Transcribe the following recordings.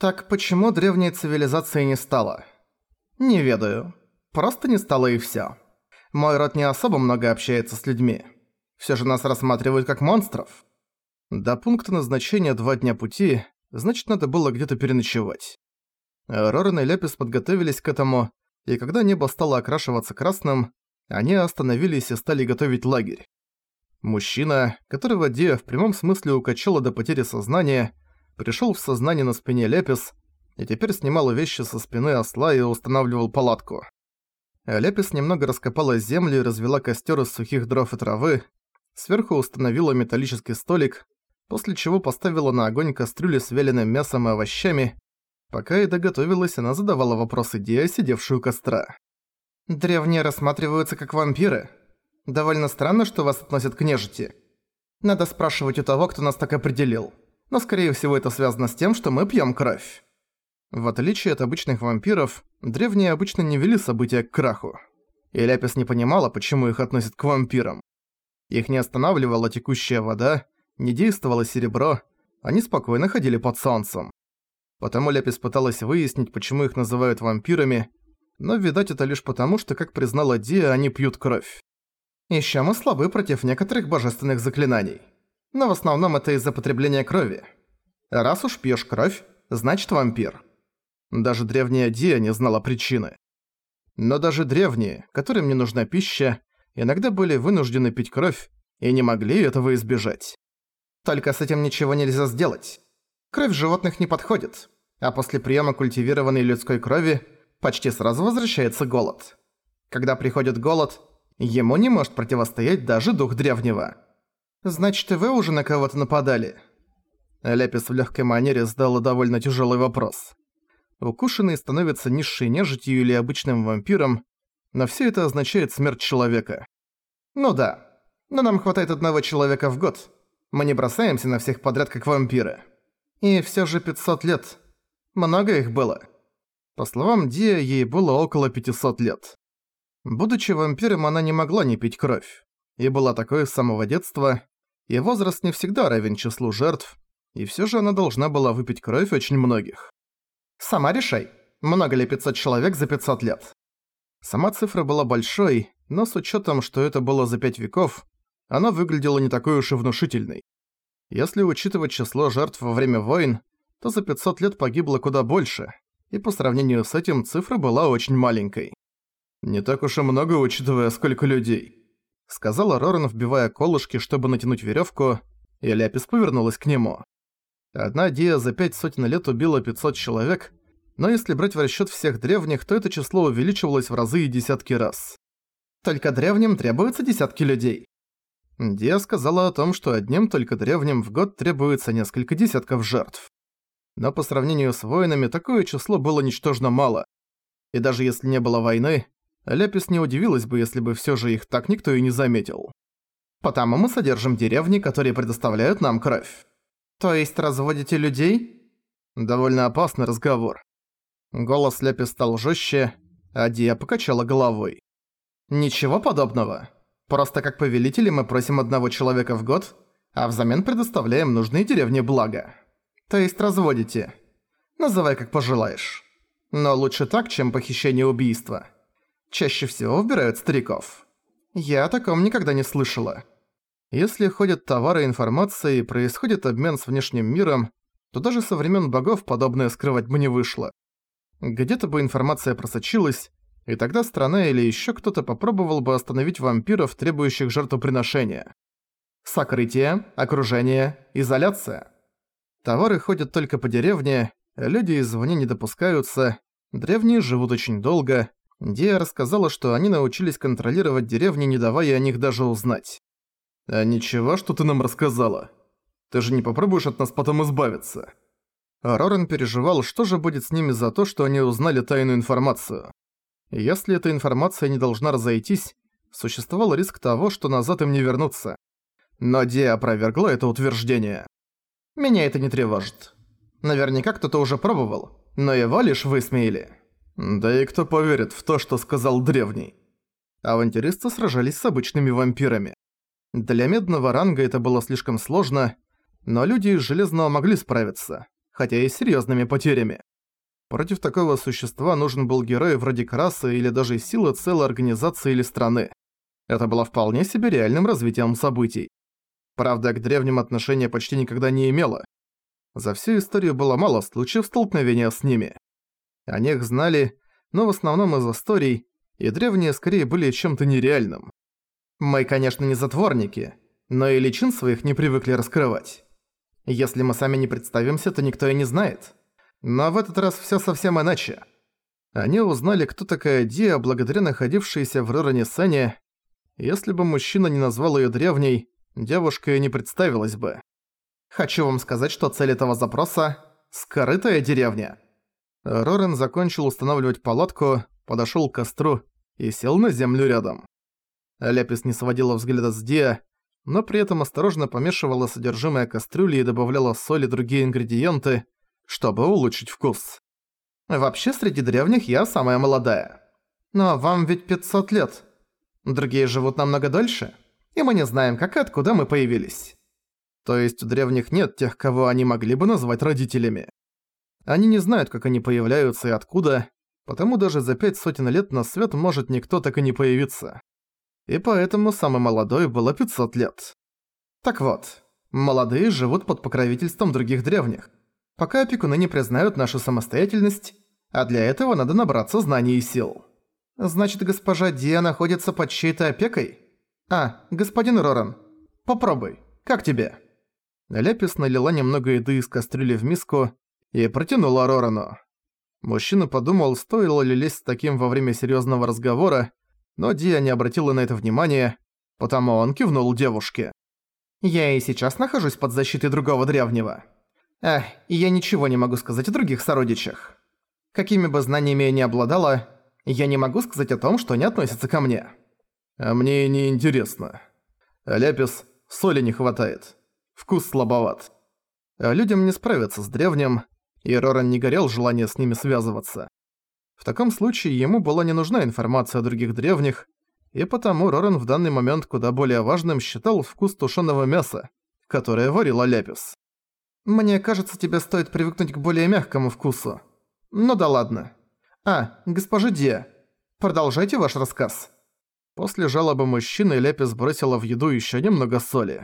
Так почему древней цивилизации не стало? Не ведаю. Просто не стало и всё. Мой род не особо много общается с людьми. Всё же нас рассматривают как монстров. До пункта назначения два дня пути, значит надо было где-то переночевать. Рорен и Лепис подготовились к этому, и когда небо стало окрашиваться красным, они остановились и стали готовить лагерь. Мужчина, которого Диа в прямом смысле укачала до потери сознания, пришёл в сознание на спине Лепис и теперь снимал вещи со спины осла и устанавливал палатку. Лепис немного раскопала землю и развела костер из сухих дров и травы, сверху установила металлический столик, после чего поставила на огонь кастрюли с вяленым мясом и овощами. Пока Эда готовилась, она задавала вопросы Диа, сидевшую костра. «Древние рассматриваются как вампиры. Довольно странно, что вас относят к нежити. Надо спрашивать у того, кто нас так определил но скорее всего это связано с тем, что мы пьем кровь. В отличие от обычных вампиров, древние обычно не вели события к краху. И Ляпис не понимала, почему их относят к вампирам. Их не останавливала текущая вода, не действовало серебро, они спокойно ходили под солнцем. Потому Ляпис пыталась выяснить, почему их называют вампирами, но, видать, это лишь потому, что, как признала Диа, они пьют кровь. Ещё мы слабы против некоторых божественных заклинаний но в основном это из-за потребления крови. Раз уж пьешь кровь, значит вампир. Даже древняя Диа не знала причины. Но даже древние, которым не нужна пища, иногда были вынуждены пить кровь и не могли этого избежать. Только с этим ничего нельзя сделать. Кровь животных не подходит, а после приема культивированной людской крови почти сразу возвращается голод. Когда приходит голод, ему не может противостоять даже дух древнего. «Значит, и вы уже на кого-то нападали?» Ляпис в легкой манере задала довольно тяжелый вопрос. Укушенный становится низшей нежитью или обычным вампиром, но все это означает смерть человека. Ну да, но нам хватает одного человека в год. Мы не бросаемся на всех подряд, как вампиры. И все же 500 лет. Много их было. По словам Диа, ей было около 500 лет. Будучи вампиром, она не могла не пить кровь. И была такой с самого детства, и возраст не всегда равен числу жертв, и всё же она должна была выпить кровь очень многих. «Сама решай, много ли 500 человек за 500 лет?» Сама цифра была большой, но с учётом, что это было за пять веков, она выглядела не такой уж и внушительной. Если учитывать число жертв во время войн, то за 500 лет погибло куда больше, и по сравнению с этим цифра была очень маленькой. Не так уж и много, учитывая, сколько людей сказала Роран, вбивая колышки, чтобы натянуть веревку, и Ляпис повернулась к нему. Одна Диа за пять сотен лет убила 500 человек, но если брать в расчёт всех древних, то это число увеличивалось в разы и десятки раз. Только древним требуются десятки людей. Диа сказала о том, что одним только древним в год требуется несколько десятков жертв. Но по сравнению с воинами такое число было ничтожно мало. И даже если не было войны, Ляпис не удивилась бы, если бы всё же их так никто и не заметил. Потому мы содержим деревни, которые предоставляют нам кровь. То есть разводите людей? Довольно опасный разговор. Голос Ляпис стал жёстче, а Дия покачала головой. Ничего подобного. Просто как повелители мы просим одного человека в год, а взамен предоставляем нужные деревне блага. То есть разводите. Называй как пожелаешь. Но лучше так, чем похищение убийства чаще всего выбирают стариков. Я о таком никогда не слышала. Если ходят товары и информация и происходит обмен с внешним миром, то даже со времен богов подобное скрывать бы не вышло. Где-то бы информация просочилась, и тогда страна или еще кто-то попробовал бы остановить вампиров, требующих жертвоприношения. Сокрытие, окружение, изоляция. Товары ходят только по деревне, люди извне не допускаются, древние живут очень долго, Диа рассказала, что они научились контролировать деревни, не давая о них даже узнать. «А ничего, что ты нам рассказала? Ты же не попробуешь от нас потом избавиться?» Рорен переживал, что же будет с ними за то, что они узнали тайную информацию. Если эта информация не должна разойтись, существовал риск того, что назад им не вернуться. Но Диа опровергла это утверждение. «Меня это не тревожит. Наверняка кто-то уже пробовал, но его лишь высмеяли». Да и кто поверит в то, что сказал древний? Авантюристы сражались с обычными вампирами. Для медного ранга это было слишком сложно, но люди из Железного могли справиться, хотя и с серьёзными потерями. Против такого существа нужен был герой вроде Краса или даже сила целой организации или страны. Это было вполне себе реальным развитием событий. Правда, к древним отношения почти никогда не имело. За всю историю было мало случаев столкновения с ними. О них знали, но в основном из историй, и древние скорее были чем-то нереальным. Мы, конечно, не затворники, но и личин своих не привыкли раскрывать. Если мы сами не представимся, то никто и не знает. Но в этот раз всё совсем иначе. Они узнали, кто такая Диа, благодаря находившейся в Ророне Сене. Если бы мужчина не назвал её древней, девушка и не представилась бы. Хочу вам сказать, что цель этого запроса – скрытая деревня. Рорен закончил устанавливать палатку, подошёл к костру и сел на землю рядом. Ляпис не сводила взгляда с Диа, но при этом осторожно помешивала содержимое кастрюли и добавляла соль и другие ингредиенты, чтобы улучшить вкус. Вообще, среди древних я самая молодая. Но вам ведь 500 лет. Другие живут намного дольше, и мы не знаем, как и откуда мы появились. То есть у древних нет тех, кого они могли бы назвать родителями. Они не знают, как они появляются и откуда, потому даже за пять сотен лет на свет может никто так и не появиться и поэтому самый молодой было 500 лет. Так вот, молодые живут под покровительством других древних, пока опекуны не признают нашу самостоятельность, а для этого надо набраться знаний и сил. Значит, госпожа Диа находится под чьей-то опекой? А, господин Роран, попробуй, как тебе? Лепис налила немного еды из кастрюли в миску и протянула Рорану. Мужчина подумал, стоило ли лезть с таким во время серьезного разговора, но Дия не обратила на это внимания, потому он кивнул девушке. «Я и сейчас нахожусь под защитой другого древнего. Эх, и я ничего не могу сказать о других сородичах. Какими бы знаниями я ни обладала, я не могу сказать о том, что не относится ко мне». «А мне не интересно. Ляпис, соли не хватает. Вкус слабоват. А людям не справиться с древним, и Роран не горел желание с ними связываться. В таком случае ему была не нужна информация о других древних, и потому Роран в данный момент куда более важным считал вкус тушеного мяса, которое варила Ляпис. «Мне кажется, тебе стоит привыкнуть к более мягкому вкусу. Ну да ладно. А, госпожа Ди, продолжайте ваш рассказ». После жалобы мужчины Ляпис бросила в еду еще немного соли.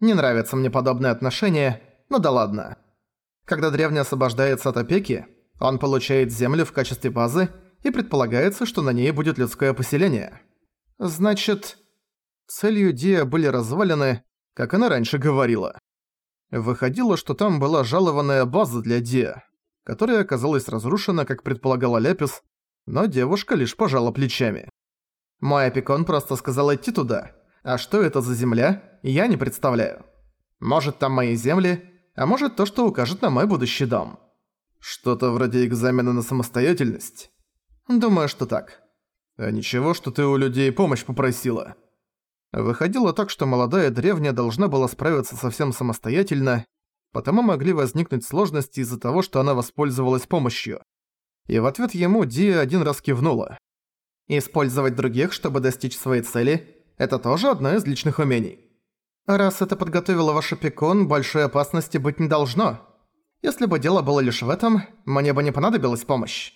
«Не нравится мне подобное отношение, но да ладно. Когда древний освобождается от опеки, он получает землю в качестве базы, и предполагается, что на ней будет людское поселение. Значит, целью Диа были развалины, как она раньше говорила. Выходило, что там была жалованная база для Диа, которая оказалась разрушена, как предполагала Ляпис, но девушка лишь пожала плечами. Мой опекун просто сказал идти туда. А что это за земля, я не представляю. Может, там мои земли, а может, то, что укажет на мой будущий дом. Что-то вроде экзамена на самостоятельность? Думаю, что так. А ничего, что ты у людей помощь попросила. Выходило так, что молодая древняя должна была справиться совсем самостоятельно, потому могли возникнуть сложности из-за того, что она воспользовалась помощью. И в ответ ему Дия один раз кивнула. Использовать других, чтобы достичь своей цели – это тоже одно из личных умений. Раз это подготовило ваш опекун, большой опасности быть не должно. Если бы дело было лишь в этом, мне бы не понадобилась помощь.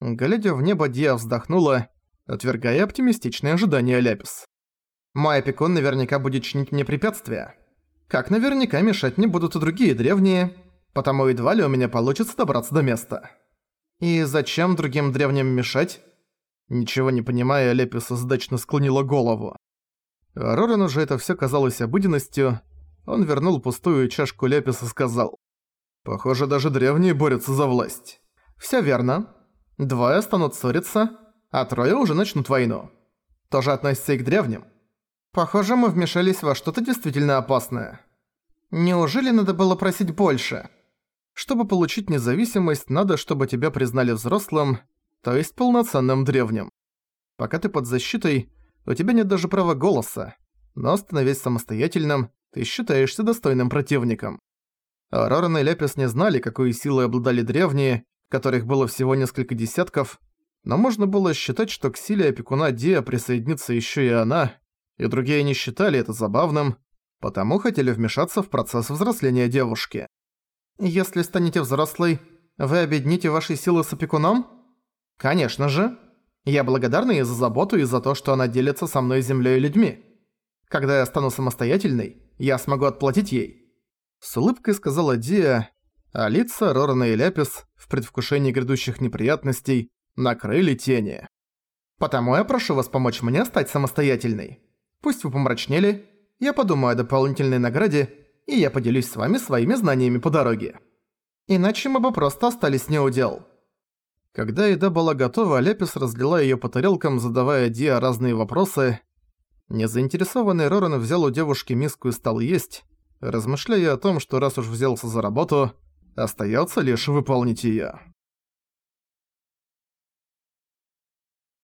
Глядя в небо, Диа вздохнула, отвергая оптимистичные ожидания Ляпис. Мой опекун наверняка будет чинить мне препятствия. Как наверняка мешать мне будут и другие древние, потому едва ли у меня получится добраться до места. И зачем другим древним мешать? Ничего не понимая, Лепис сдачно склонила голову. Рорану же это всё казалось обыденностью. Он вернул пустую чашку Лепис и сказал. Похоже, даже древние борются за власть. Всё верно. Двое станут ссориться, а трое уже начнут войну. Тоже относится и к древним. Похоже, мы вмешались во что-то действительно опасное. Неужели надо было просить больше? Чтобы получить независимость, надо, чтобы тебя признали взрослым, то есть полноценным древним. Пока ты под защитой, у тебя нет даже права голоса, но становясь самостоятельным, ты считаешься достойным противником. Роран и Лепис не знали, какой силой обладали древние, которых было всего несколько десятков, но можно было считать, что к силе опекуна Диа присоединится еще и она, и другие не считали это забавным, потому хотели вмешаться в процесс взросления девушки. Если станете взрослой, вы объедините ваши силы с опекуном? Конечно же. Я благодарна ей за заботу и за то, что она делится со мной землей и людьми. Когда я стану самостоятельной, я смогу отплатить ей. С улыбкой сказала Диа, а лица Рорана и Ляпис в предвкушении грядущих неприятностей накрыли тени. Потому я прошу вас помочь мне стать самостоятельной. Пусть вы помрачнели, я подумаю о дополнительной награде, и я поделюсь с вами своими знаниями по дороге. Иначе мы бы просто остались неудел. Когда еда была готова, Ляпис разлила её по тарелкам, задавая Диа разные вопросы. Незаинтересованный Роран взял у девушки миску и стал есть, размышляя о том, что раз уж взялся за работу, остаётся лишь выполнить её.